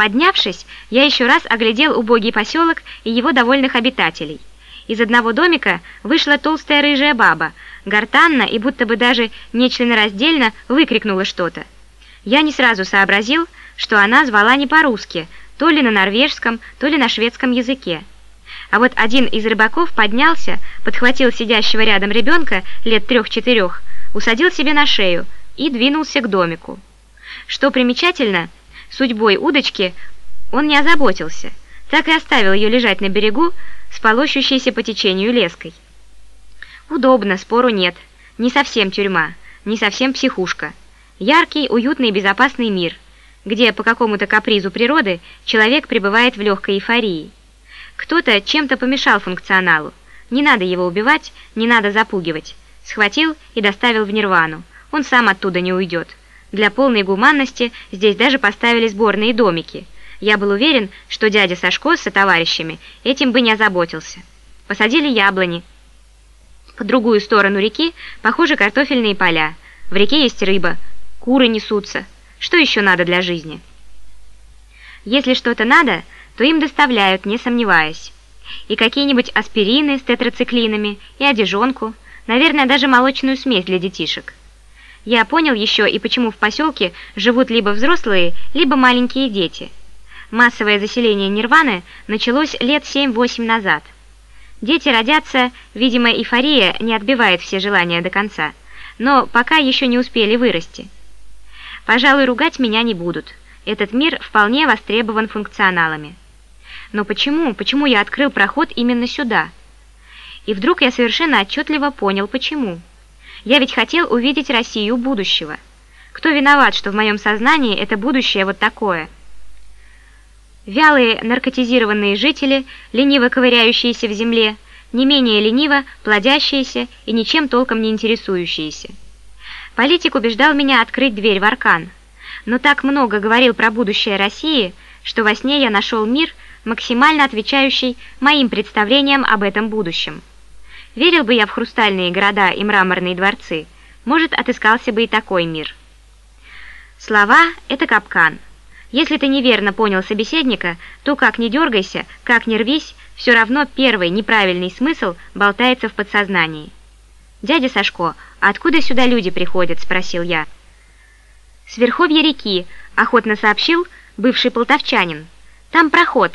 Поднявшись, я еще раз оглядел убогий поселок и его довольных обитателей. Из одного домика вышла толстая рыжая баба, гортанно и будто бы даже нечленораздельно выкрикнула что-то. Я не сразу сообразил, что она звала не по-русски, то ли на норвежском, то ли на шведском языке. А вот один из рыбаков поднялся, подхватил сидящего рядом ребенка лет трех-четырех, усадил себе на шею и двинулся к домику. Что примечательно, судьбой удочки он не озаботился, так и оставил ее лежать на берегу, с полощущейся по течению леской. Удобно, спору нет. Не совсем тюрьма, не совсем психушка. Яркий, уютный и безопасный мир, где по какому-то капризу природы человек пребывает в легкой эйфории. Кто-то чем-то помешал функционалу. Не надо его убивать, не надо запугивать. Схватил и доставил в нирвану. Он сам оттуда не уйдет. Для полной гуманности здесь даже поставили сборные домики – я был уверен, что дядя Сашко со товарищами этим бы не озаботился. Посадили яблони. По другую сторону реки, похоже, картофельные поля. В реке есть рыба, куры несутся. Что еще надо для жизни? Если что-то надо, то им доставляют, не сомневаясь. И какие-нибудь аспирины с тетрациклинами, и одежонку, наверное, даже молочную смесь для детишек. Я понял еще и почему в поселке живут либо взрослые, либо маленькие дети – Массовое заселение Нирваны началось лет 7-8 назад. Дети родятся, видимо, эйфория не отбивает все желания до конца, но пока еще не успели вырасти. Пожалуй, ругать меня не будут. Этот мир вполне востребован функционалами. Но почему, почему я открыл проход именно сюда? И вдруг я совершенно отчетливо понял, почему. Я ведь хотел увидеть Россию будущего. Кто виноват, что в моем сознании это будущее вот такое – Вялые наркотизированные жители, лениво ковыряющиеся в земле, не менее лениво плодящиеся и ничем толком не интересующиеся. Политик убеждал меня открыть дверь в Аркан, но так много говорил про будущее России, что во сне я нашел мир, максимально отвечающий моим представлениям об этом будущем. Верил бы я в хрустальные города и мраморные дворцы, может, отыскался бы и такой мир. Слова – это капкан – если ты неверно понял собеседника, то как ни дергайся, как ни рвись, все равно первый неправильный смысл болтается в подсознании. «Дядя Сашко, откуда сюда люди приходят?» – спросил я. «С верховья реки», – охотно сообщил бывший полтовчанин. «Там проход.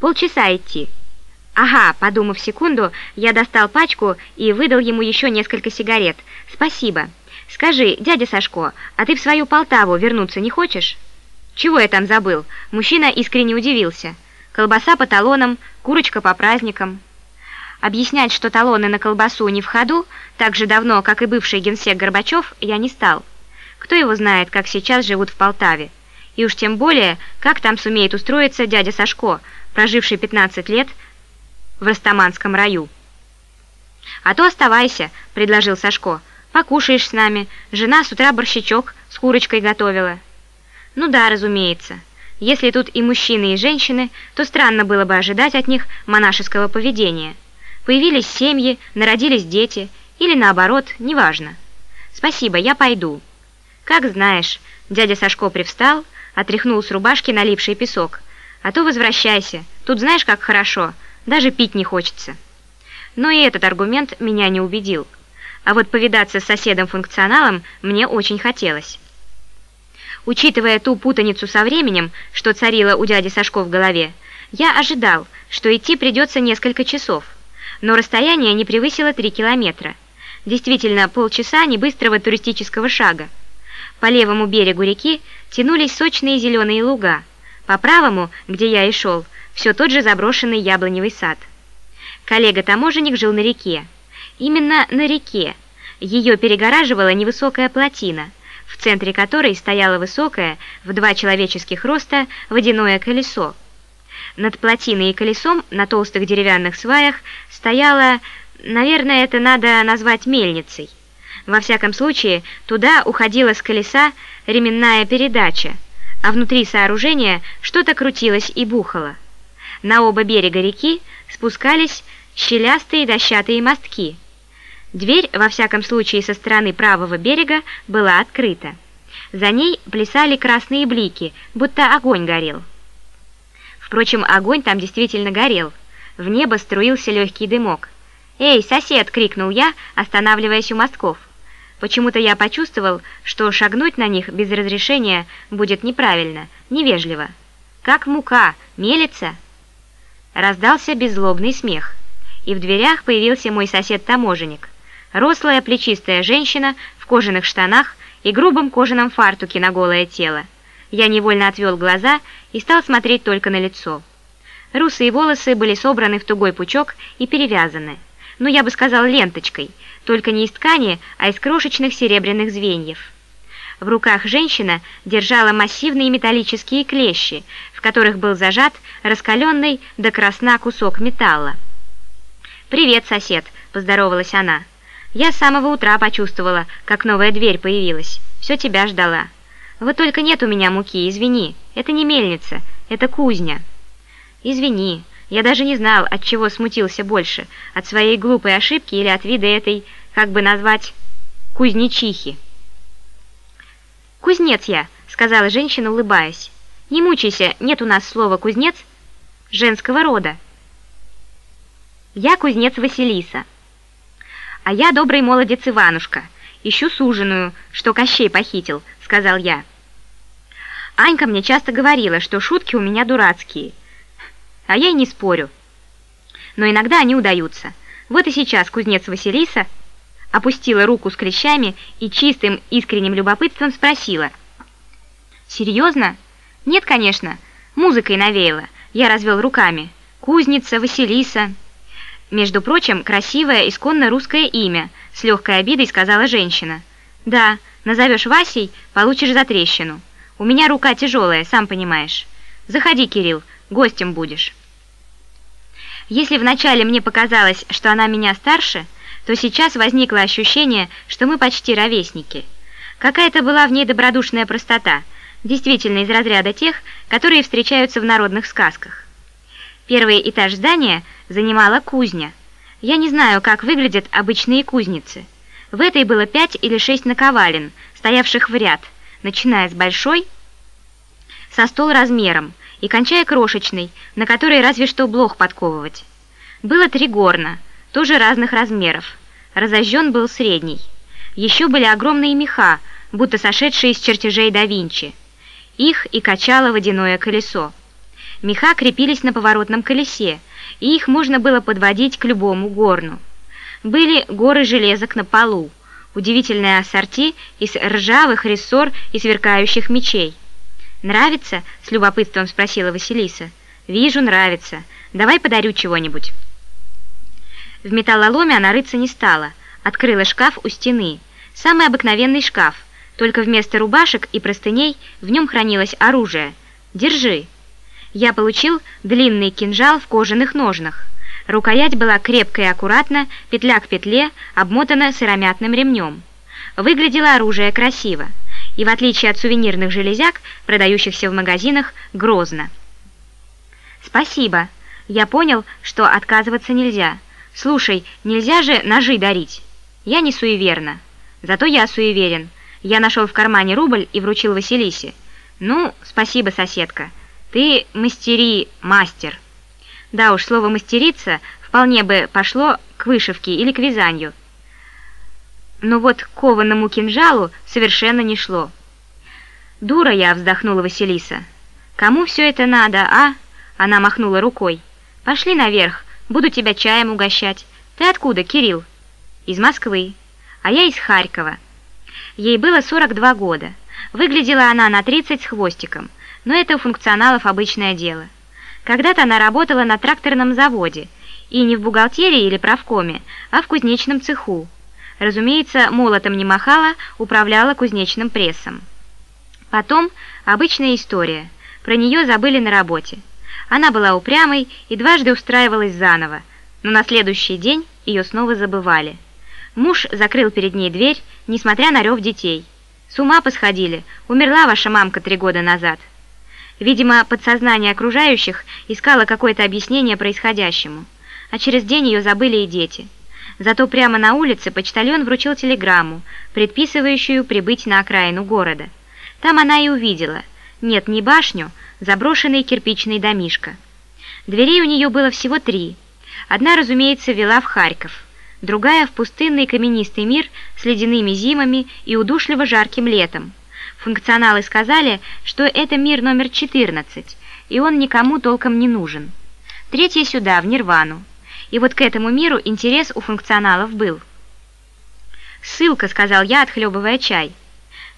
Полчаса идти». «Ага», – подумав секунду, я достал пачку и выдал ему еще несколько сигарет. «Спасибо. Скажи, дядя Сашко, а ты в свою Полтаву вернуться не хочешь?» «Чего я там забыл?» Мужчина искренне удивился. «Колбаса по талонам, курочка по праздникам». Объяснять, что талоны на колбасу не в ходу, так же давно, как и бывший генсек Горбачев, я не стал. Кто его знает, как сейчас живут в Полтаве. И уж тем более, как там сумеет устроиться дядя Сашко, проживший 15 лет в Растаманском раю. «А то оставайся», — предложил Сашко. «Покушаешь с нами. Жена с утра борщичок с курочкой готовила». Ну да, разумеется. Если тут и мужчины, и женщины, то странно было бы ожидать от них монашеского поведения. Появились семьи, народились дети, или наоборот, неважно. Спасибо, я пойду. Как знаешь, дядя Сашко привстал, отряхнул с рубашки налипший песок. А то возвращайся, тут знаешь, как хорошо, даже пить не хочется. Но и этот аргумент меня не убедил. А вот повидаться с соседом-функционалом мне очень хотелось. Учитывая ту путаницу со временем, что царила у дяди Сашко в голове, я ожидал, что идти придется несколько часов, но расстояние не превысило 3 километра. Действительно, полчаса небыстрого туристического шага. По левому берегу реки тянулись сочные зеленые луга, по правому, где я и шел, все тот же заброшенный яблоневый сад. Коллега-таможенник жил на реке. Именно на реке. Ее перегораживала невысокая плотина – в центре которой стояло высокое, в два человеческих роста, водяное колесо. Над плотиной и колесом на толстых деревянных сваях стояла, наверное, это надо назвать мельницей. Во всяком случае, туда уходила с колеса ременная передача, а внутри сооружения что-то крутилось и бухало. На оба берега реки спускались щелястые дощатые мостки – Дверь, во всяком случае со стороны правого берега, была открыта. За ней плясали красные блики, будто огонь горел. Впрочем, огонь там действительно горел. В небо струился легкий дымок. «Эй, сосед!» — крикнул я, останавливаясь у мостков. Почему-то я почувствовал, что шагнуть на них без разрешения будет неправильно, невежливо. «Как мука! Мелится!» Раздался беззлобный смех, и в дверях появился мой сосед-таможенник. Рослая плечистая женщина в кожаных штанах и грубом кожаном фартуке на голое тело. Я невольно отвел глаза и стал смотреть только на лицо. Русые волосы были собраны в тугой пучок и перевязаны. Ну, я бы сказал, ленточкой, только не из ткани, а из крошечных серебряных звеньев. В руках женщина держала массивные металлические клещи, в которых был зажат раскаленный до красна кусок металла. «Привет, сосед!» – поздоровалась она. «Я с самого утра почувствовала, как новая дверь появилась. Все тебя ждала. Вот только нет у меня муки, извини. Это не мельница, это кузня». «Извини, я даже не знал, от чего смутился больше, от своей глупой ошибки или от вида этой, как бы назвать, кузнечихи». «Кузнец я», — сказала женщина, улыбаясь. «Не мучайся, нет у нас слова «кузнец» женского рода». «Я кузнец Василиса». «А я добрый молодец Иванушка, ищу суженую, что Кощей похитил», — сказал я. Анька мне часто говорила, что шутки у меня дурацкие — а я и не спорю. Но иногда они удаются. Вот и сейчас кузнец Василиса опустила руку с клещами и чистым искренним любопытством спросила. «Серьезно?» «Нет, конечно. Музыкой навеяла». Я развел руками. «Кузница, Василиса». «Между прочим, красивое, исконно русское имя», — с легкой обидой сказала женщина. «Да, назовешь Васей, получишь за трещину. У меня рука тяжелая, сам понимаешь. Заходи, Кирилл, гостем будешь». Если вначале мне показалось, что она меня старше, то сейчас возникло ощущение, что мы почти ровесники. Какая-то была в ней добродушная простота, действительно из разряда тех, которые встречаются в народных сказках. Первый этаж здания занимала кузня. Я не знаю, как выглядят обычные кузницы. В этой было пять или шесть наковален, стоявших в ряд, начиная с большой, со стол размером, и кончая крошечной, на которой разве что блох подковывать. Было три горна, тоже разных размеров. Разожжен был средний. Еще были огромные меха, будто сошедшие из чертежей да Винчи. Их и качало водяное колесо. Меха крепились на поворотном колесе, и их можно было подводить к любому горну. Были горы железок на полу, удивительное ассорти из ржавых рессор и сверкающих мечей. «Нравится?» — с любопытством спросила Василиса. «Вижу, нравится. Давай подарю чего-нибудь». В металлоломе она рыться не стала. Открыла шкаф у стены. Самый обыкновенный шкаф, только вместо рубашек и простыней в нем хранилось оружие. «Держи». Я получил длинный кинжал в кожаных ножнах. Рукоять была крепкая и аккуратна, петля к петле, обмотана сыромятным ремнем. Выглядело оружие красиво и, в отличие от сувенирных железяк, продающихся в магазинах, грозно. «Спасибо. Я понял, что отказываться нельзя. Слушай, нельзя же ножи дарить. Я не суеверна. Зато я суеверен. Я нашел в кармане рубль и вручил Василисе. Ну, спасибо, соседка. Ты мастери мастер. Да уж, слово «мастерица» вполне бы пошло к вышивке или к вязанию но вот к кованому кинжалу совершенно не шло. «Дура я!» — вздохнула Василиса. «Кому все это надо, а?» — она махнула рукой. «Пошли наверх, буду тебя чаем угощать. Ты откуда, Кирилл?» «Из Москвы. А я из Харькова». Ей было 42 года. Выглядела она на 30 с хвостиком, но это у функционалов обычное дело. Когда-то она работала на тракторном заводе, и не в бухгалтерии или правкоме, а в кузнечном цеху. Разумеется, молотом не махала, управляла кузнечным прессом. Потом обычная история. Про нее забыли на работе. Она была упрямой и дважды устраивалась заново, но на следующий день ее снова забывали. Муж закрыл перед ней дверь, несмотря на рев детей. «С ума посходили, умерла ваша мамка три года назад». Видимо, подсознание окружающих искало какое-то объяснение происходящему, а через день ее забыли и дети – Зато прямо на улице почтальон вручил телеграмму, предписывающую прибыть на окраину города. Там она и увидела. Нет, не башню, заброшенный кирпичный домишко. Дверей у нее было всего три. Одна, разумеется, вела в Харьков, другая в пустынный каменистый мир с ледяными зимами и удушливо жарким летом. Функционалы сказали, что это мир номер 14, и он никому толком не нужен. Третья сюда, в Нирвану. И вот к этому миру интерес у функционалов был. «Ссылка», — сказал я, отхлебывая чай.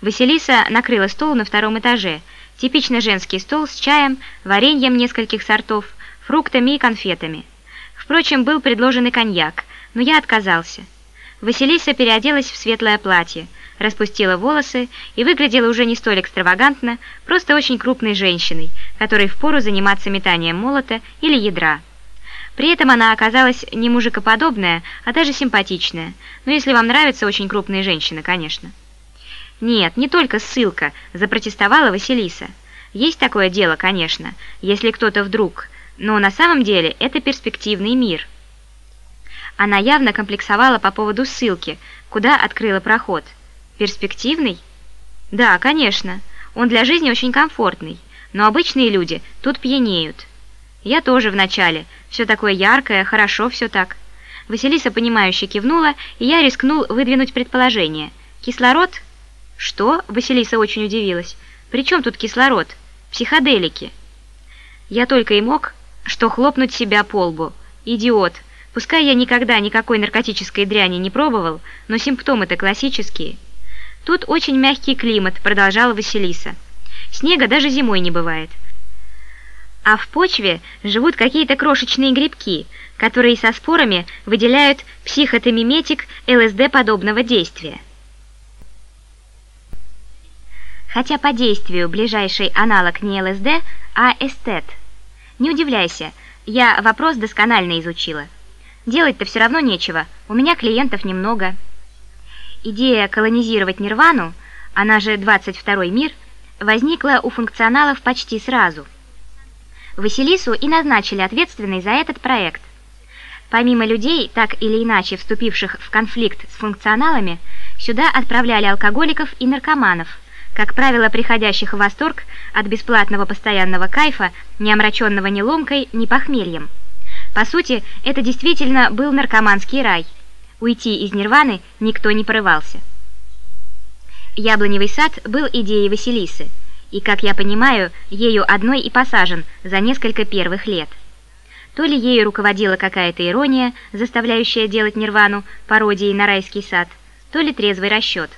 Василиса накрыла стол на втором этаже. Типично женский стол с чаем, вареньем нескольких сортов, фруктами и конфетами. Впрочем, был предложен и коньяк, но я отказался. Василиса переоделась в светлое платье, распустила волосы и выглядела уже не столь экстравагантно, просто очень крупной женщиной, которой впору заниматься метанием молота или ядра. При этом она оказалась не мужикоподобная, а даже симпатичная, но если вам нравятся очень крупные женщины, конечно. Нет, не только ссылка, запротестовала Василиса. Есть такое дело, конечно, если кто-то вдруг, но на самом деле это перспективный мир. Она явно комплексовала по поводу ссылки, куда открыла проход. Перспективный? Да, конечно, он для жизни очень комфортный, но обычные люди тут пьянеют. Я тоже вначале. Все такое яркое, хорошо все так. Василиса, понимающе кивнула, и я рискнул выдвинуть предположение. Кислород? Что? Василиса очень удивилась. При чем тут кислород? Психоделики. Я только и мог, что хлопнуть себя по лбу. Идиот. Пускай я никогда никакой наркотической дряни не пробовал, но симптомы-то классические. Тут очень мягкий климат, продолжала Василиса. Снега даже зимой не бывает а в почве живут какие-то крошечные грибки, которые со спорами выделяют психотомиметик ЛСД подобного действия. Хотя по действию ближайший аналог не ЛСД, а эстет. Не удивляйся, я вопрос досконально изучила. Делать-то все равно нечего, у меня клиентов немного. Идея колонизировать Нирвану, она же 22 мир, возникла у функционалов почти сразу – Василису и назначили ответственной за этот проект. Помимо людей, так или иначе вступивших в конфликт с функционалами, сюда отправляли алкоголиков и наркоманов, как правило, приходящих в восторг от бесплатного постоянного кайфа, не омраченного ни ломкой, ни похмельем. По сути, это действительно был наркоманский рай. Уйти из нирваны никто не порывался. Яблоневый сад был идеей Василисы – и, как я понимаю, ею одной и посажен за несколько первых лет. То ли ею руководила какая-то ирония, заставляющая делать Нирвану пародией на райский сад, то ли трезвый расчет.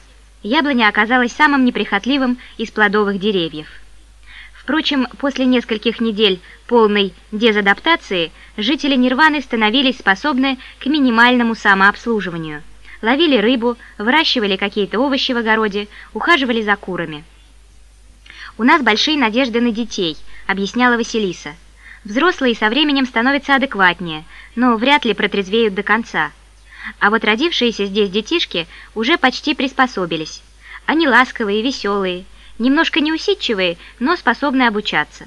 Яблоня оказалась самым неприхотливым из плодовых деревьев. Впрочем, после нескольких недель полной дезадаптации жители Нирваны становились способны к минимальному самообслуживанию. Ловили рыбу, выращивали какие-то овощи в огороде, ухаживали за курами. «У нас большие надежды на детей», — объясняла Василиса. «Взрослые со временем становятся адекватнее, но вряд ли протрезвеют до конца. А вот родившиеся здесь детишки уже почти приспособились. Они ласковые, веселые, немножко неусидчивые, но способны обучаться».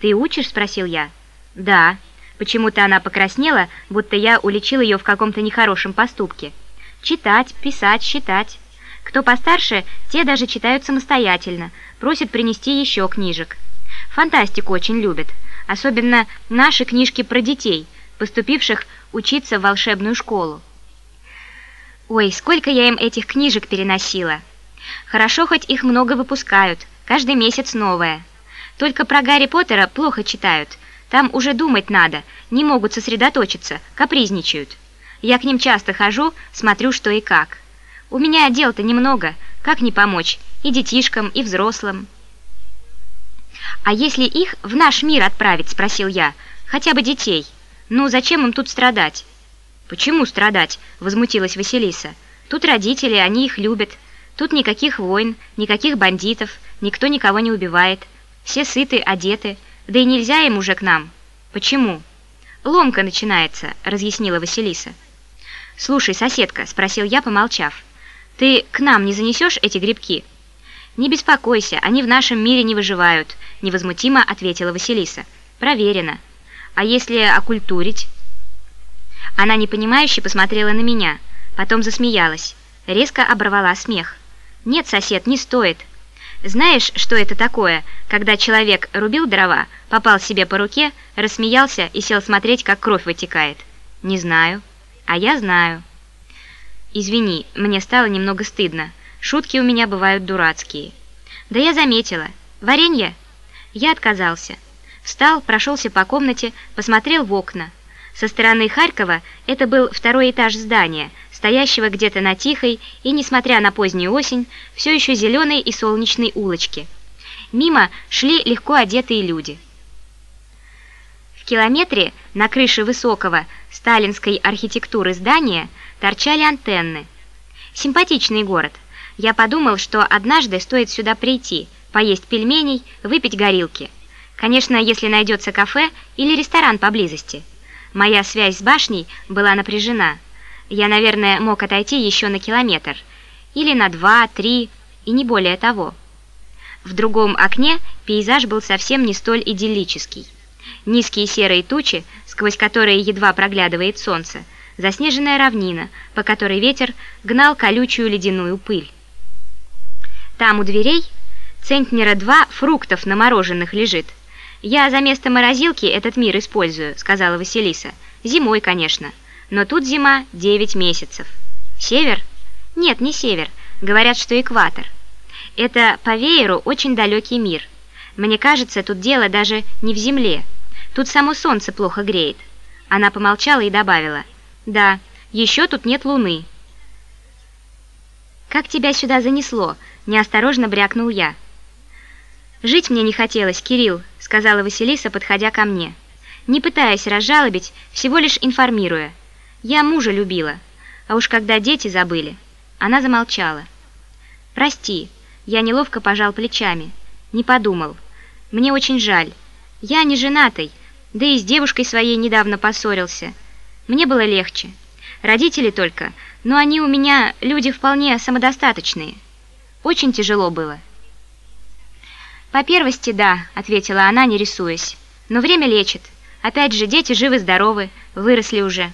«Ты учишь?» — спросил я. «Да». Почему-то она покраснела, будто я уличил ее в каком-то нехорошем поступке. «Читать, писать, считать». Кто постарше, те даже читают самостоятельно, просят принести еще книжек. Фантастику очень любят, особенно наши книжки про детей, поступивших учиться в волшебную школу. Ой, сколько я им этих книжек переносила. Хорошо, хоть их много выпускают, каждый месяц новое. Только про Гарри Поттера плохо читают, там уже думать надо, не могут сосредоточиться, капризничают. Я к ним часто хожу, смотрю, что и как. У меня дел-то немного, как не помочь и детишкам, и взрослым. «А если их в наш мир отправить?» – спросил я. «Хотя бы детей. Ну, зачем им тут страдать?» «Почему страдать?» – возмутилась Василиса. «Тут родители, они их любят. Тут никаких войн, никаких бандитов, никто никого не убивает. Все сыты, одеты, да и нельзя им уже к нам. Почему?» «Ломка начинается», – разъяснила Василиса. «Слушай, соседка», – спросил я, помолчав. Ты к нам не занесешь эти грибки?» «Не беспокойся, они в нашем мире не выживают», — невозмутимо ответила Василиса. «Проверено. А если окультурить?» Она непонимающе посмотрела на меня, потом засмеялась, резко оборвала смех. «Нет, сосед, не стоит. Знаешь, что это такое, когда человек рубил дрова, попал себе по руке, рассмеялся и сел смотреть, как кровь вытекает? Не знаю. А я знаю. Извини, мне стало немного стыдно. Шутки у меня бывают дурацкие. Да я заметила. Варенье? Я отказался. Встал, прошелся по комнате, посмотрел в окна. Со стороны Харькова это был второй этаж здания, стоящего где-то на тихой и, несмотря на позднюю осень, все еще зеленой и солнечной улочке. Мимо шли легко одетые люди. В километре на крыше высокого сталинской архитектуры здания торчали антенны. Симпатичный город. Я подумал, что однажды стоит сюда прийти, поесть пельменей, выпить горилки – Конечно, если найдется кафе или ресторан поблизости. Моя связь с башней была напряжена. Я, наверное, мог отойти еще на километр. Или на два, три, и не более того. В другом окне пейзаж был совсем не столь идиллический. Низкие серые тучи, сквозь которые едва проглядывает солнце, заснеженная равнина, по которой ветер гнал колючую ледяную пыль. Там у дверей центнера два фруктов намороженных лежит, «Я за место морозилки этот мир использую», — сказала Василиса. «Зимой, конечно. Но тут зима 9 месяцев». «Север?» «Нет, не север. Говорят, что экватор. Это по вееру очень далекий мир. Мне кажется, тут дело даже не в земле. Тут само солнце плохо греет». Она помолчала и добавила. «Да, еще тут нет луны». «Как тебя сюда занесло?» – неосторожно брякнул я. «Жить мне не хотелось, Кирилл», — сказала Василиса, подходя ко мне. Не пытаясь разжалобить, всего лишь информируя. «Я мужа любила, а уж когда дети забыли». Она замолчала. «Прости», — я неловко пожал плечами. Не подумал. «Мне очень жаль. Я не женатый, да и с девушкой своей недавно поссорился. Мне было легче. Родители только, но они у меня люди вполне самодостаточные. Очень тяжело было». «По первости, да», — ответила она, не рисуясь. «Но время лечит. Опять же, дети живы-здоровы, выросли уже».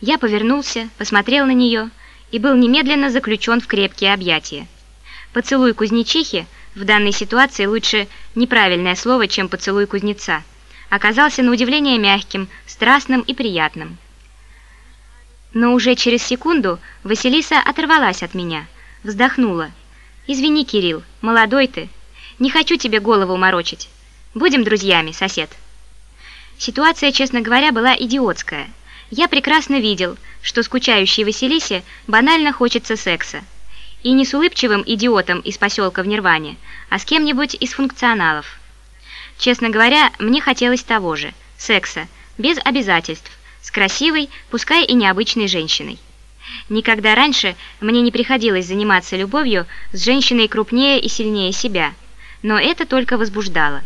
Я повернулся, посмотрел на нее и был немедленно заключен в крепкие объятия. Поцелуй кузнечихи, в данной ситуации лучше неправильное слово, чем поцелуй кузнеца, оказался на удивление мягким, страстным и приятным. Но уже через секунду Василиса оторвалась от меня, вздохнула. «Извини, Кирилл, молодой ты, не хочу тебе голову морочить. Будем друзьями, сосед». Ситуация, честно говоря, была идиотская. Я прекрасно видел, что скучающей Василисе банально хочется секса. И не с улыбчивым идиотом из поселка в Нирване, а с кем-нибудь из функционалов. Честно говоря, мне хотелось того же – секса, без обязательств, с красивой, пускай и необычной женщиной. Никогда раньше мне не приходилось заниматься любовью с женщиной крупнее и сильнее себя – но это только возбуждало.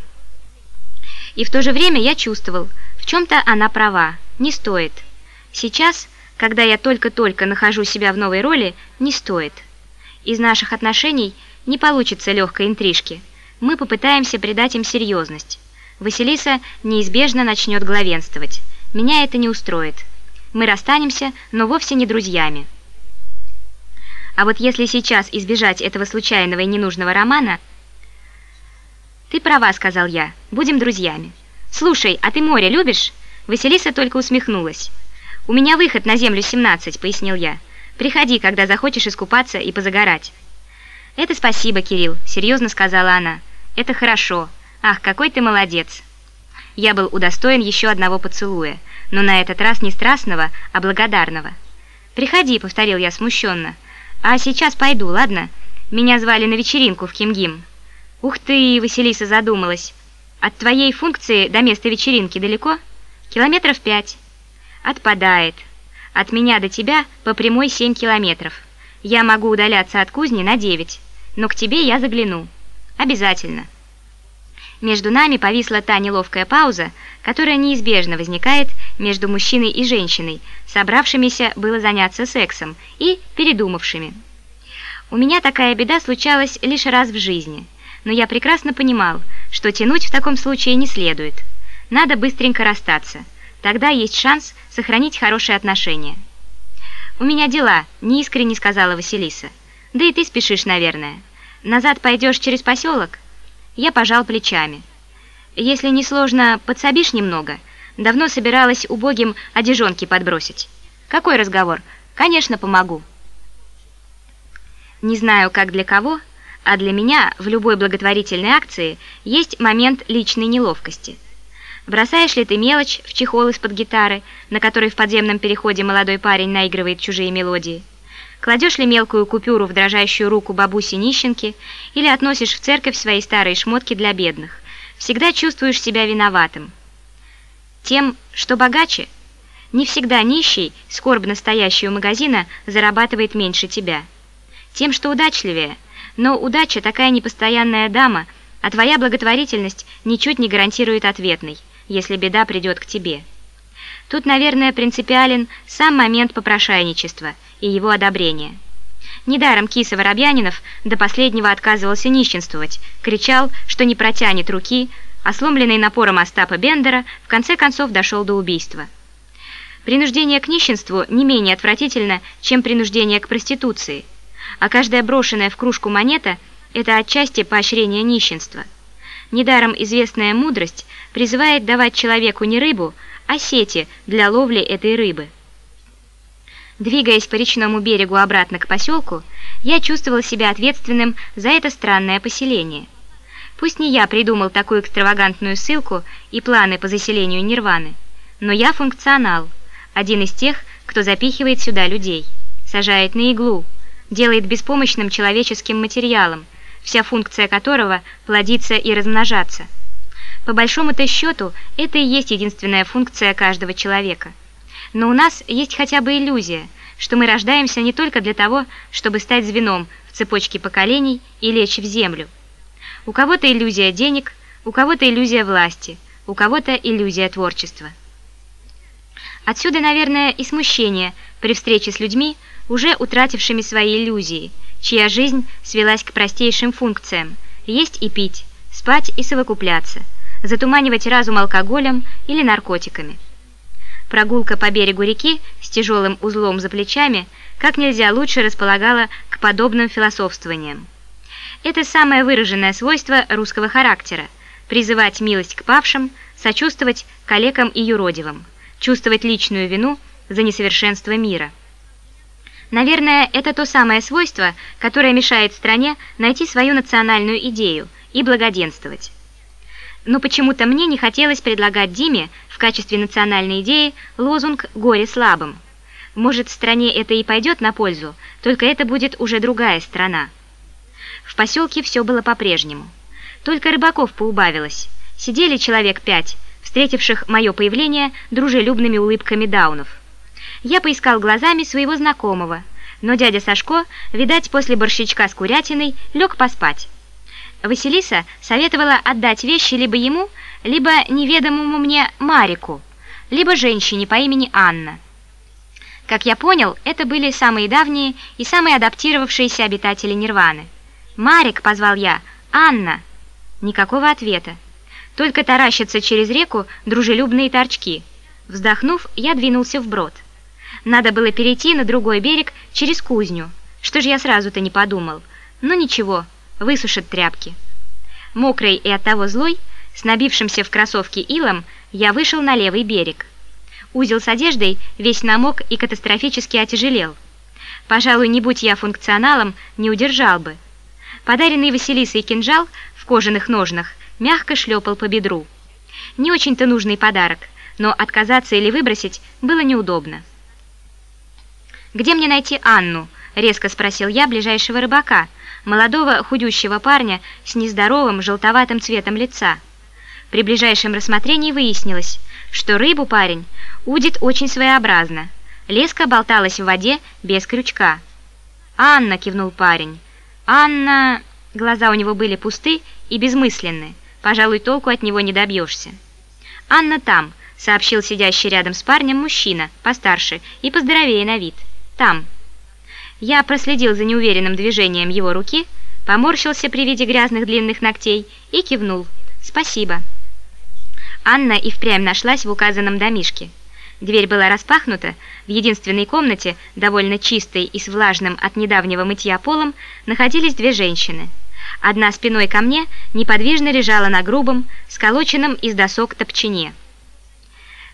И в то же время я чувствовал, в чем-то она права, не стоит. Сейчас, когда я только-только нахожу себя в новой роли, не стоит. Из наших отношений не получится легкой интрижки. Мы попытаемся придать им серьезность. Василиса неизбежно начнет главенствовать. Меня это не устроит. Мы расстанемся, но вовсе не друзьями. А вот если сейчас избежать этого случайного и ненужного романа – «Ты права», — сказал я. «Будем друзьями». «Слушай, а ты море любишь?» Василиса только усмехнулась. «У меня выход на землю 17», — пояснил я. «Приходи, когда захочешь искупаться и позагорать». «Это спасибо, Кирилл», — серьезно сказала она. «Это хорошо. Ах, какой ты молодец». Я был удостоен еще одного поцелуя, но на этот раз не страстного, а благодарного. «Приходи», — повторил я смущенно. «А сейчас пойду, ладно? Меня звали на вечеринку в Кимгим». «Ух ты!» — Василиса задумалась. «От твоей функции до места вечеринки далеко?» «Километров пять». «Отпадает. От меня до тебя по прямой семь километров. Я могу удаляться от кузни на девять, но к тебе я загляну. Обязательно». Между нами повисла та неловкая пауза, которая неизбежно возникает между мужчиной и женщиной, собравшимися было заняться сексом и передумавшими. У меня такая беда случалась лишь раз в жизни – но я прекрасно понимал, что тянуть в таком случае не следует. Надо быстренько расстаться. Тогда есть шанс сохранить хорошие отношения. «У меня дела», — неискренне сказала Василиса. «Да и ты спешишь, наверное. Назад пойдешь через поселок?» Я пожал плечами. «Если не сложно, подсобишь немного. Давно собиралась убогим одежонки подбросить. Какой разговор? Конечно, помогу». Не знаю, как для кого, а для меня в любой благотворительной акции есть момент личной неловкости. Бросаешь ли ты мелочь в чехол из-под гитары, на которой в подземном переходе молодой парень наигрывает чужие мелодии? Кладешь ли мелкую купюру в дрожащую руку бабуси нищенки или относишь в церковь свои старые шмотки для бедных? Всегда чувствуешь себя виноватым. Тем, что богаче, не всегда нищий, скорбно стоящий у магазина, зарабатывает меньше тебя. Тем, что удачливее, но удача такая непостоянная дама, а твоя благотворительность ничуть не гарантирует ответной, если беда придет к тебе. Тут, наверное, принципиален сам момент попрошайничества и его одобрения. Недаром Киса Воробьянинов до последнего отказывался нищенствовать, кричал, что не протянет руки, а сломленный напором Остапа Бендера в конце концов дошел до убийства. Принуждение к нищенству не менее отвратительно, чем принуждение к проституции – а каждая брошенная в кружку монета – это отчасти поощрение нищенства. Недаром известная мудрость призывает давать человеку не рыбу, а сети для ловли этой рыбы. Двигаясь по речному берегу обратно к поселку, я чувствовал себя ответственным за это странное поселение. Пусть не я придумал такую экстравагантную ссылку и планы по заселению Нирваны, но я функционал, один из тех, кто запихивает сюда людей, сажает на иглу, делает беспомощным человеческим материалом, вся функция которого – плодиться и размножаться. По большому-то счету, это и есть единственная функция каждого человека. Но у нас есть хотя бы иллюзия, что мы рождаемся не только для того, чтобы стать звеном в цепочке поколений и лечь в землю. У кого-то иллюзия денег, у кого-то иллюзия власти, у кого-то иллюзия творчества. Отсюда, наверное, и смущение при встрече с людьми, уже утратившими свои иллюзии, чья жизнь свелась к простейшим функциям – есть и пить, спать и совокупляться, затуманивать разум алкоголем или наркотиками. Прогулка по берегу реки с тяжелым узлом за плечами как нельзя лучше располагала к подобным философствованиям. Это самое выраженное свойство русского характера – призывать милость к павшим, сочувствовать калекам и юродивым, чувствовать личную вину за несовершенство мира – Наверное, это то самое свойство, которое мешает стране найти свою национальную идею и благоденствовать. Но почему-то мне не хотелось предлагать Диме в качестве национальной идеи лозунг «Горе слабым». Может, стране это и пойдет на пользу, только это будет уже другая страна. В поселке все было по-прежнему. Только рыбаков поубавилось. Сидели человек пять, встретивших мое появление дружелюбными улыбками даунов. Я поискал глазами своего знакомого, но дядя Сашко, видать, после борщичка с курятиной, лег поспать. Василиса советовала отдать вещи либо ему, либо неведомому мне Марику, либо женщине по имени Анна. Как я понял, это были самые давние и самые адаптировавшиеся обитатели Нирваны. «Марик!» — позвал я. «Анна!» Никакого ответа. Только таращатся через реку дружелюбные торчки. Вздохнув, я двинулся вброд. Надо было перейти на другой берег через кузню. Что же я сразу-то не подумал? Ну ничего, высушат тряпки. Мокрый и оттого злой, с набившимся в кроссовки илом, я вышел на левый берег. Узел с одеждой весь намок и катастрофически отяжелел. Пожалуй, не будь я функционалом, не удержал бы. Подаренный Василисой кинжал в кожаных ножнах мягко шлепал по бедру. Не очень-то нужный подарок, но отказаться или выбросить было неудобно. «Где мне найти Анну?» — резко спросил я ближайшего рыбака, молодого худющего парня с нездоровым желтоватым цветом лица. При ближайшем рассмотрении выяснилось, что рыбу парень удит очень своеобразно. Леска болталась в воде без крючка. «Анна!» — кивнул парень. «Анна...» Глаза у него были пусты и безмысленны. Пожалуй, толку от него не добьешься. «Анна там», — сообщил сидящий рядом с парнем мужчина, постарше и поздоровее на вид. Там». Я проследил за неуверенным движением его руки, поморщился при виде грязных длинных ногтей и кивнул. «Спасибо». Анна и впрямь нашлась в указанном домишке. Дверь была распахнута, в единственной комнате, довольно чистой и с влажным от недавнего мытья полом, находились две женщины. Одна спиной ко мне неподвижно лежала на грубом, сколоченном из досок топчине.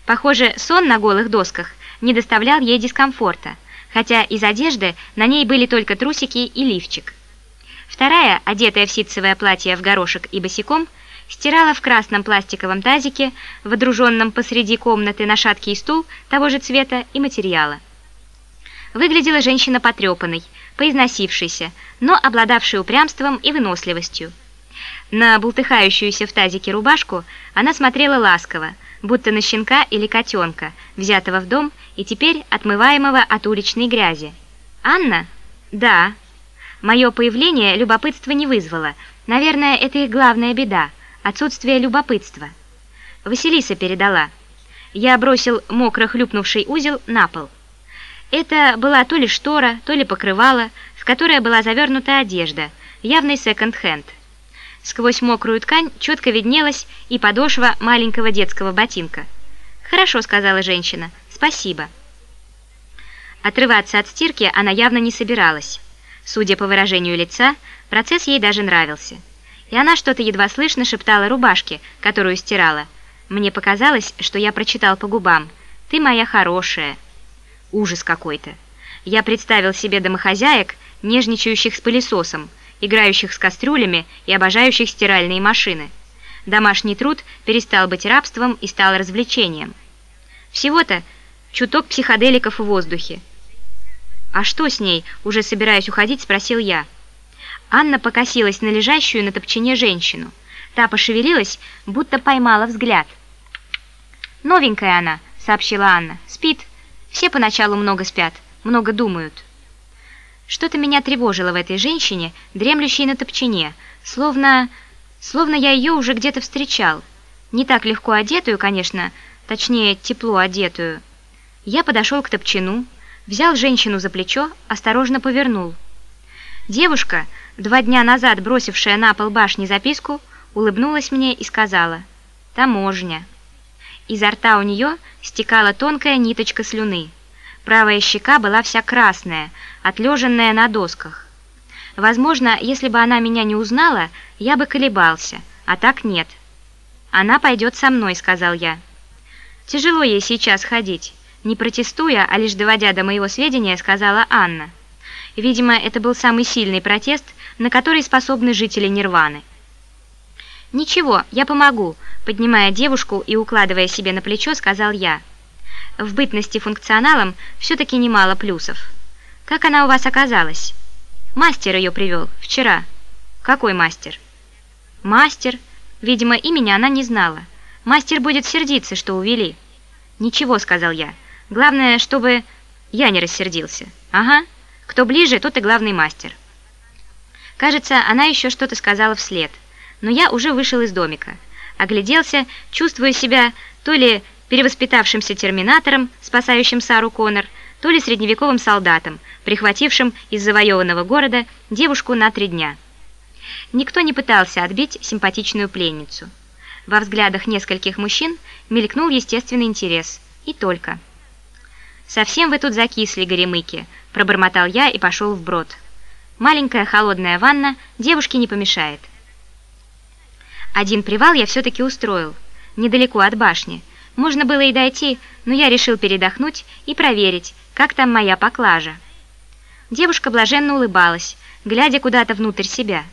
Похоже, сон на голых досках не доставлял ей дискомфорта, хотя из одежды на ней были только трусики и лифчик. Вторая, одетая в ситцевое платье в горошек и босиком, стирала в красном пластиковом тазике, водруженном посреди комнаты на шаткий стул того же цвета и материала. Выглядела женщина потрепанной, поизносившейся, но обладавшей упрямством и выносливостью. На бултыхающуюся в тазике рубашку она смотрела ласково, будто на щенка или котенка, взятого в дом и теперь отмываемого от уличной грязи. «Анна?» «Да». Мое появление любопытства не вызвало. Наверное, это их главная беда – отсутствие любопытства. Василиса передала. Я бросил мокро хлюпнувший узел на пол. Это была то ли штора, то ли покрывало, в которое была завернута одежда, явный секонд-хенд. Сквозь мокрую ткань четко виднелась и подошва маленького детского ботинка. «Хорошо», — сказала женщина, — «спасибо». Отрываться от стирки она явно не собиралась. Судя по выражению лица, процесс ей даже нравился. И она что-то едва слышно шептала рубашке, которую стирала. Мне показалось, что я прочитал по губам «Ты моя хорошая». Ужас какой-то. Я представил себе домохозяек, нежничающих с пылесосом, играющих с кастрюлями и обожающих стиральные машины. Домашний труд перестал быть рабством и стал развлечением. Всего-то чуток психоделиков в воздухе. «А что с ней?» – уже собираясь уходить, спросил я. Анна покосилась на лежащую на топчине женщину. Та пошевелилась, будто поймала взгляд. «Новенькая она», – сообщила Анна. «Спит». Все поначалу много спят, много думают. Что-то меня тревожило в этой женщине, дремлющей на топчине, словно... словно я ее уже где-то встречал. Не так легко одетую, конечно, точнее, тепло одетую. Я подошел к топчину, взял женщину за плечо, осторожно повернул. Девушка, два дня назад бросившая на пол башни записку, улыбнулась мне и сказала «Таможня». Изо рта у нее стекала тонкая ниточка слюны. Правая щека была вся красная, отлеженная на досках. Возможно, если бы она меня не узнала, я бы колебался, а так нет. «Она пойдет со мной», — сказал я. «Тяжело ей сейчас ходить», — не протестуя, а лишь доводя до моего сведения, сказала Анна. Видимо, это был самый сильный протест, на который способны жители Нирваны. «Ничего, я помогу», — поднимая девушку и укладывая себе на плечо, сказал я. «В бытности функционалом все-таки немало плюсов. Как она у вас оказалась?» «Мастер ее привел, вчера». «Какой мастер?» «Мастер. Видимо, имени она не знала. Мастер будет сердиться, что увели». «Ничего», — сказал я. «Главное, чтобы я не рассердился». «Ага. Кто ближе, тот и главный мастер». Кажется, она еще что-то сказала вслед — но я уже вышел из домика. Огляделся, чувствуя себя то ли перевоспитавшимся терминатором, спасающим Сару Коннор, то ли средневековым солдатом, прихватившим из завоеванного города девушку на три дня. Никто не пытался отбить симпатичную пленницу. Во взглядах нескольких мужчин мелькнул естественный интерес. И только. «Совсем вы тут закисли, горемыки», – пробормотал я и пошел вброд. Маленькая холодная ванна девушке не помешает. Один привал я все-таки устроил, недалеко от башни. Можно было и дойти, но я решил передохнуть и проверить, как там моя поклажа. Девушка блаженно улыбалась, глядя куда-то внутрь себя.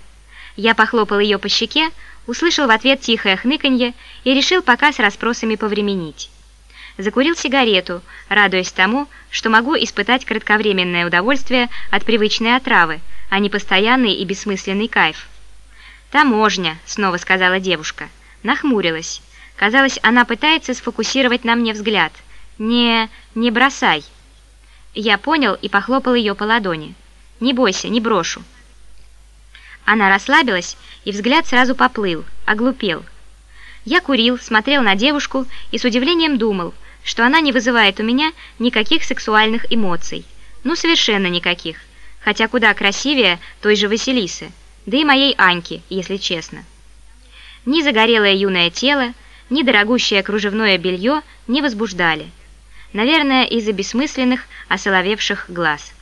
Я похлопал ее по щеке, услышал в ответ тихое хныканье и решил пока с расспросами повременить. Закурил сигарету, радуясь тому, что могу испытать кратковременное удовольствие от привычной отравы, а не постоянный и бессмысленный кайф. «Таможня», — снова сказала девушка. Нахмурилась. Казалось, она пытается сфокусировать на мне взгляд. «Не... не бросай». Я понял и похлопал ее по ладони. «Не бойся, не брошу». Она расслабилась, и взгляд сразу поплыл, оглупел. Я курил, смотрел на девушку и с удивлением думал, что она не вызывает у меня никаких сексуальных эмоций. Ну, совершенно никаких. Хотя куда красивее той же Василисы да и моей Аньки, если честно. Ни загорелое юное тело, ни дорогущее кружевное белье не возбуждали. Наверное, из-за бессмысленных, осоловевших глаз.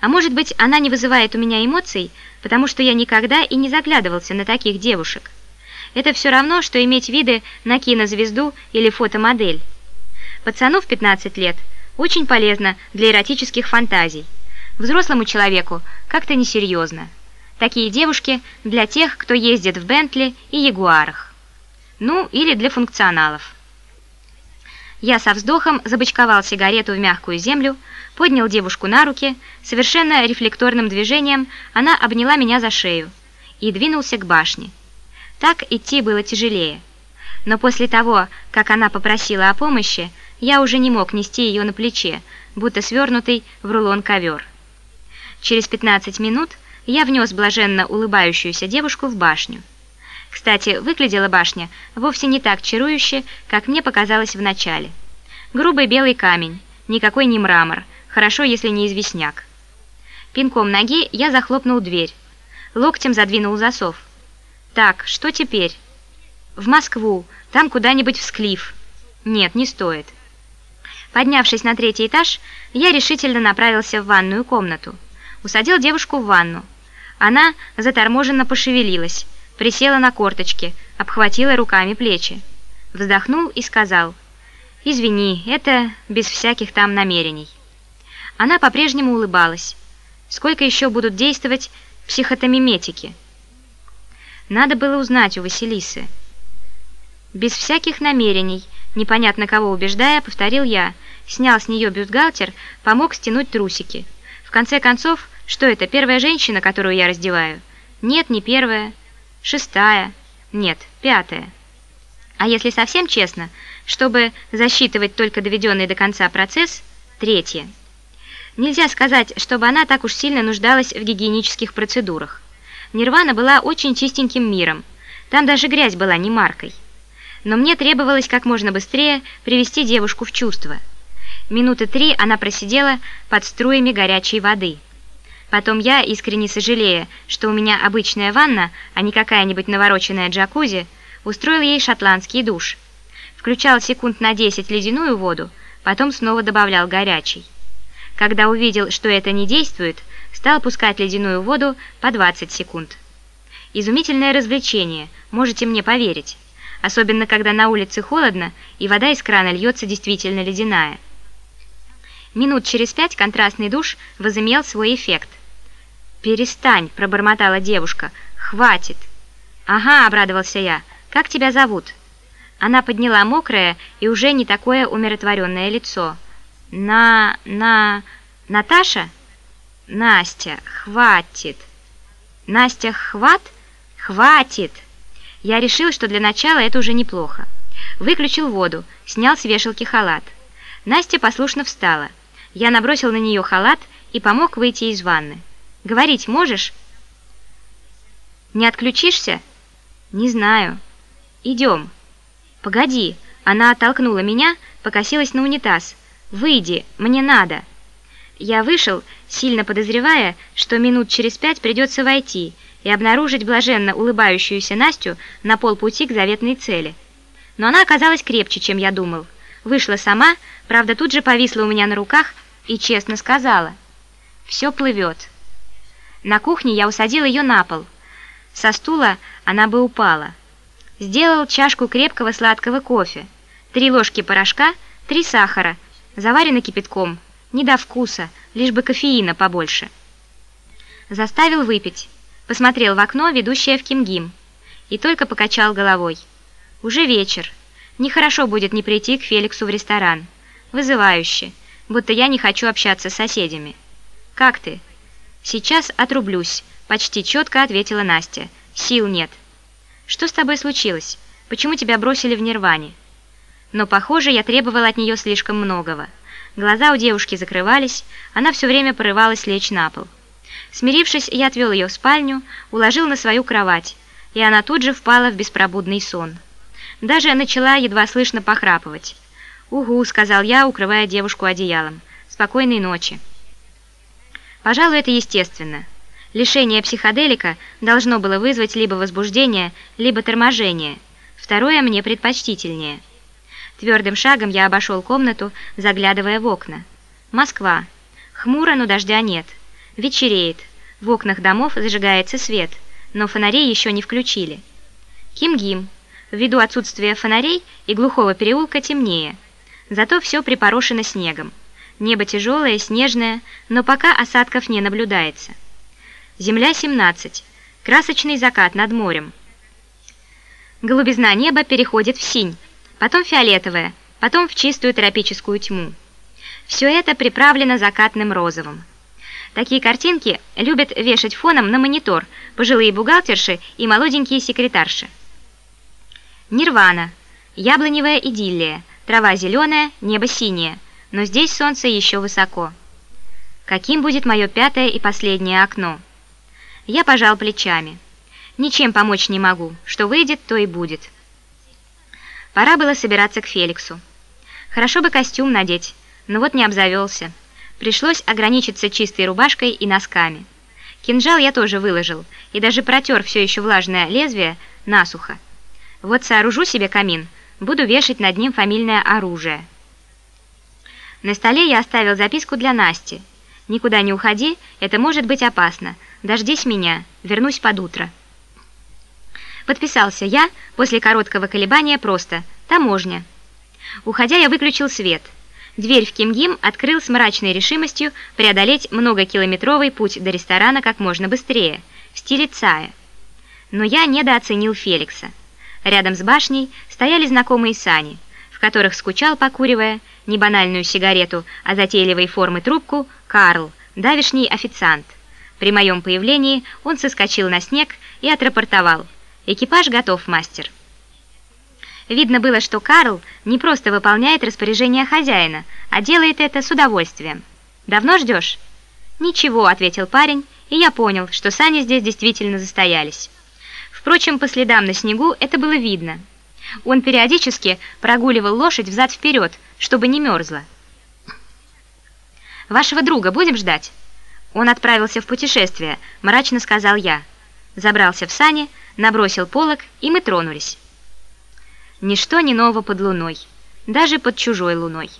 А может быть, она не вызывает у меня эмоций, потому что я никогда и не заглядывался на таких девушек. Это все равно, что иметь виды на кинозвезду или фотомодель. Пацану в 15 лет очень полезно для эротических фантазий. Взрослому человеку как-то несерьезно. Такие девушки для тех, кто ездит в Бентли и Ягуарах. Ну, или для функционалов. Я со вздохом забочковал сигарету в мягкую землю, поднял девушку на руки, совершенно рефлекторным движением она обняла меня за шею и двинулся к башне. Так идти было тяжелее. Но после того, как она попросила о помощи, я уже не мог нести ее на плече, будто свернутый в рулон ковер. Через 15 минут я внес блаженно улыбающуюся девушку в башню. Кстати, выглядела башня вовсе не так чарующе, как мне показалось вначале. Грубый белый камень, никакой не мрамор, хорошо, если не известняк. Пинком ноги я захлопнул дверь, локтем задвинул засов. Так, что теперь? В Москву, там куда-нибудь в Склиф. Нет, не стоит. Поднявшись на третий этаж, я решительно направился в ванную комнату. Усадил девушку в ванну. Она заторможенно пошевелилась, присела на корточки, обхватила руками плечи. Вздохнул и сказал, «Извини, это без всяких там намерений». Она по-прежнему улыбалась. «Сколько еще будут действовать психотомиметики?» Надо было узнать у Василисы. Без всяких намерений, непонятно кого убеждая, повторил я, снял с нее бюстгальтер, помог стянуть трусики. В конце концов, что это, первая женщина, которую я раздеваю? Нет, не первая шестая, нет, пятая. А если совсем честно, чтобы засчитывать только доведенный до конца процесс, третья. Нельзя сказать, чтобы она так уж сильно нуждалась в гигиенических процедурах. Нирвана была очень чистеньким миром, там даже грязь была не маркой. Но мне требовалось как можно быстрее привести девушку в чувство. Минуты три она просидела под струями горячей воды – Потом я, искренне сожалея, что у меня обычная ванна, а не какая-нибудь навороченная джакузи, устроил ей шотландский душ. Включал секунд на 10 ледяную воду, потом снова добавлял горячий. Когда увидел, что это не действует, стал пускать ледяную воду по 20 секунд. Изумительное развлечение, можете мне поверить. Особенно, когда на улице холодно, и вода из крана льется действительно ледяная. Минут через пять контрастный душ возымел свой эффект. «Перестань», — пробормотала девушка. «Хватит». «Ага», — обрадовался я. «Как тебя зовут?» Она подняла мокрое и уже не такое умиротворенное лицо. «На... на... Наташа?» «Настя, хватит». «Настя, хват? Хватит!» Я решил, что для начала это уже неплохо. Выключил воду, снял с вешалки халат. Настя послушно встала. Я набросил на нее халат и помог выйти из ванны. Говорить можешь? Не отключишься? Не знаю. Идем. Погоди. Она оттолкнула меня, покосилась на унитаз. Выйди, мне надо. Я вышел, сильно подозревая, что минут через пять придется войти и обнаружить блаженно улыбающуюся Настю на полпути к заветной цели. Но она оказалась крепче, чем я думал. Вышла сама, правда тут же повисла у меня на руках и честно сказала. «Все плывет». На кухне я усадил ее на пол. Со стула она бы упала. Сделал чашку крепкого сладкого кофе. Три ложки порошка, три сахара, заварено кипятком. Не до вкуса, лишь бы кофеина побольше. Заставил выпить. Посмотрел в окно, ведущее в Кимгим. И только покачал головой. Уже вечер. Нехорошо будет не прийти к Феликсу в ресторан. Вызывающе, будто я не хочу общаться с соседями. «Как ты?» «Сейчас отрублюсь», — почти четко ответила Настя. «Сил нет». «Что с тобой случилось? Почему тебя бросили в нирване?» Но, похоже, я требовала от нее слишком многого. Глаза у девушки закрывались, она все время порывалась лечь на пол. Смирившись, я отвел ее в спальню, уложил на свою кровать, и она тут же впала в беспробудный сон. Даже начала едва слышно похрапывать. «Угу», — сказал я, укрывая девушку одеялом. «Спокойной ночи». Пожалуй, это естественно. Лишение психоделика должно было вызвать либо возбуждение, либо торможение. Второе мне предпочтительнее. Твердым шагом я обошел комнату, заглядывая в окна. Москва. Хмуро, но дождя нет. Вечереет. В окнах домов зажигается свет, но фонарей еще не включили. Ким-гим. Ввиду отсутствия фонарей и глухого переулка темнее. Зато все припорошено снегом. Небо тяжелое, снежное, но пока осадков не наблюдается. Земля 17. Красочный закат над морем. Голубизна неба переходит в синь, потом фиолетовая, потом в чистую тропическую тьму. Все это приправлено закатным розовым. Такие картинки любят вешать фоном на монитор пожилые бухгалтерши и молоденькие секретарши. Нирвана. Яблоневая идиллия. Трава зеленая, небо синее. Но здесь солнце еще высоко. Каким будет мое пятое и последнее окно? Я пожал плечами. Ничем помочь не могу. Что выйдет, то и будет. Пора было собираться к Феликсу. Хорошо бы костюм надеть, но вот не обзавелся. Пришлось ограничиться чистой рубашкой и носками. Кинжал я тоже выложил, и даже протер все еще влажное лезвие насухо. Вот сооружу себе камин, буду вешать над ним фамильное оружие. На столе я оставил записку для Насти. «Никуда не уходи, это может быть опасно. Дождись меня, вернусь под утро». Подписался я после короткого колебания просто «Таможня». Уходя, я выключил свет – Дверь в Кимгим открыл с мрачной решимостью преодолеть многокилометровый путь до ресторана как можно быстрее, в стиле Цая. Но я недооценил Феликса. Рядом с башней стояли знакомые сани, в которых скучал, покуривая, не банальную сигарету, а затейливой формы трубку, Карл, давишний официант. При моем появлении он соскочил на снег и отрапортовал. «Экипаж готов, мастер». Видно было, что Карл не просто выполняет распоряжение хозяина, а делает это с удовольствием. «Давно ждешь?» «Ничего», — ответил парень, и я понял, что сани здесь действительно застоялись. Впрочем, по следам на снегу это было видно. Он периодически прогуливал лошадь взад-вперед, чтобы не мерзла. «Вашего друга будем ждать?» Он отправился в путешествие, мрачно сказал я. Забрался в сани, набросил полог, и мы тронулись. Ничто не ново под луной, даже под чужой луной.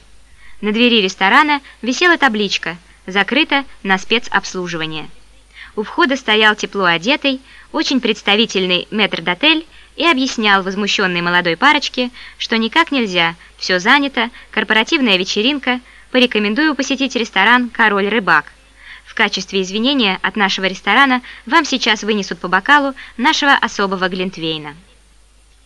На двери ресторана висела табличка «Закрыто на спецобслуживание». У входа стоял тепло одетый, очень представительный метрдотель и объяснял возмущенной молодой парочке, что никак нельзя, все занято, корпоративная вечеринка, порекомендую посетить ресторан «Король рыбак». В качестве извинения от нашего ресторана вам сейчас вынесут по бокалу нашего особого глинтвейна.